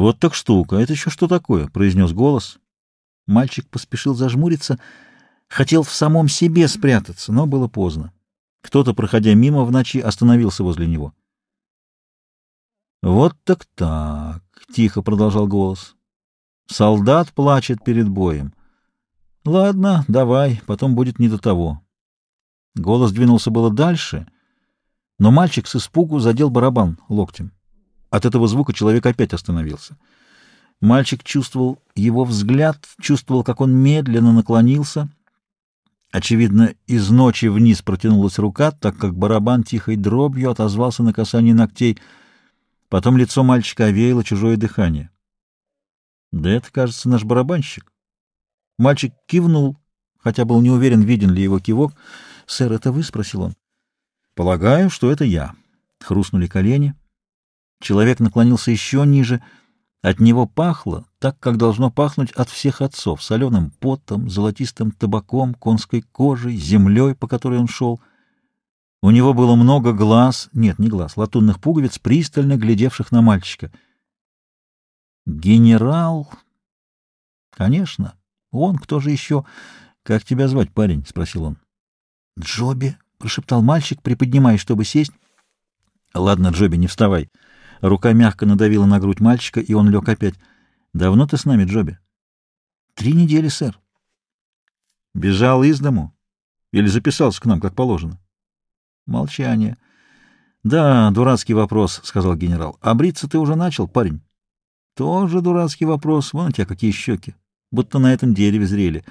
«Вот так штука. Это еще что такое?» — произнес голос. Мальчик поспешил зажмуриться, хотел в самом себе спрятаться, но было поздно. Кто-то, проходя мимо в ночи, остановился возле него. «Вот так так», — тихо продолжал голос. «Солдат плачет перед боем. Ладно, давай, потом будет не до того». Голос двинулся было дальше, но мальчик с испугу задел барабан локтем. От этого звука человек опять остановился. Мальчик чувствовал его взгляд, чувствовал, как он медленно наклонился. Очевидно, из ночи вниз протянулась рука, так как барабан тихой дробью отозвался на касание ногтей. Потом лицо мальчика овеяло чужое дыхание. Да это, кажется, наш барабанщик. Мальчик кивнул, хотя был не уверен, виден ли его кивок. «Сэр, это вы?» — спросил он. «Полагаю, что это я». Хрустнули колени. Человек наклонился еще ниже. От него пахло так, как должно пахнуть от всех отцов, соленым потом, золотистым табаком, конской кожей, землей, по которой он шел. У него было много глаз, нет, не глаз, латунных пуговиц, пристально глядевших на мальчика. «Генерал?» «Конечно. Он, кто же еще? Как тебя звать, парень?» — спросил он. «Джоби», — прошептал мальчик, приподнимаясь, чтобы сесть. «Ладно, Джоби, не вставай». Рука мягко надавила на грудь мальчика, и он лег опять. «Давно ты с нами, Джоби?» «Три недели, сэр». «Бежал из дому? Или записался к нам, как положено?» Молчание. «Да, дурацкий вопрос», — сказал генерал. «А бриться ты уже начал, парень?» «Тоже дурацкий вопрос. Вон у тебя какие щеки. Будто на этом дереве зрели.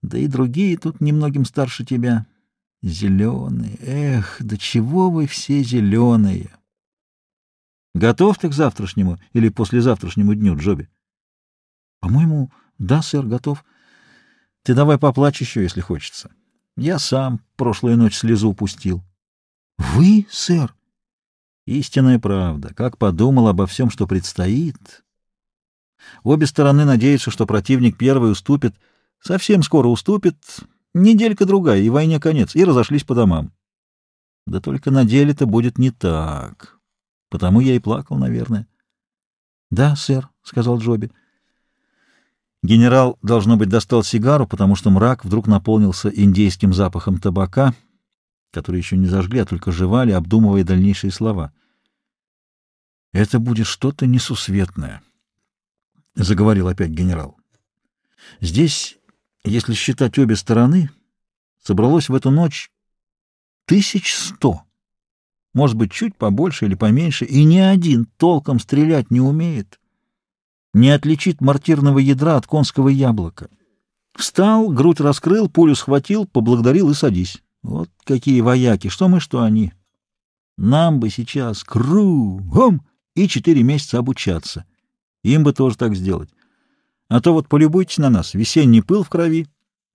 Да и другие тут немногим старше тебя. Зеленые. Эх, да чего вы все зеленые!» Готов ты к завтрашнему или послезавтрашнему дню, Джоби? — По-моему, да, сэр, готов. Ты давай поплачь еще, если хочется. Я сам прошлую ночь слезу упустил. — Вы, сэр? — Истинная правда. Как подумал обо всем, что предстоит. Обе стороны надеются, что противник первый уступит. Совсем скоро уступит. Неделька-другая, и войне конец. И разошлись по домам. Да только на деле-то будет не так. Потому я и плакал, наверное. — Да, сэр, — сказал Джоби. Генерал, должно быть, достал сигару, потому что мрак вдруг наполнился индейским запахом табака, который еще не зажгли, а только жевали, обдумывая дальнейшие слова. — Это будет что-то несусветное, — заговорил опять генерал. — Здесь, если считать обе стороны, собралось в эту ночь тысяч сто может быть, чуть побольше или поменьше, и ни один толком стрелять не умеет, не отличит мортирного ядра от конского яблока. Встал, грудь раскрыл, пулю схватил, поблагодарил и садись. Вот какие вояки, что мы, что они. Нам бы сейчас кругом и четыре месяца обучаться. Им бы тоже так сделать. А то вот полюбуйтесь на нас, весенний пыл в крови,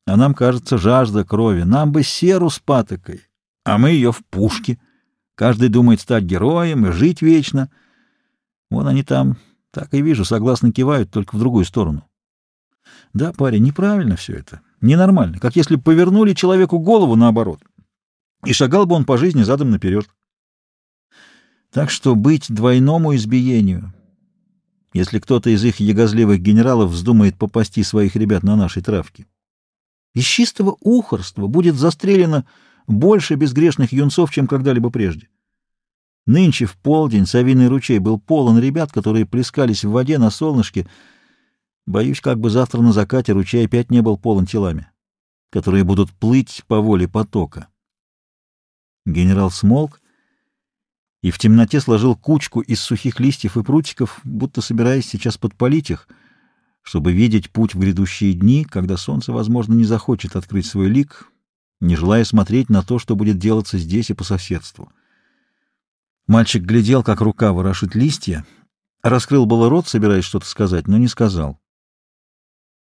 а нам кажется жажда крови. Нам бы серу с патокой, а мы ее в пушке. Каждый думает стать героем и жить вечно. Вон они там, так и вижу, согласно кивают, только в другую сторону. Да, парень, неправильно все это. Ненормально. Как если повернули человеку голову наоборот. И шагал бы он по жизни задом наперед. Так что быть двойному избиению, если кто-то из их ягозливых генералов вздумает попасти своих ребят на нашей травке. Из чистого ухорства будет застрелено больше безгрешных юнцов, чем когда-либо прежде. Нынче в полдень Савиный ручей был полон ребят, которые плескались в воде на солнышке. Боюсь, как бы завтра на закате ручей опять не был полон телами, которые будут плыть по воле потока. Генерал смолк и в темноте сложил кучку из сухих листьев и прутиков, будто собираясь сейчас подпалить их, чтобы видеть путь в грядущие дни, когда солнце, возможно, не захочет открыть свой лик, не желая смотреть на то, что будет делаться здесь и по соседству. Мальчик глядел, как рука ворошит листья, раскрыл было рот, собираясь что-то сказать, но не сказал.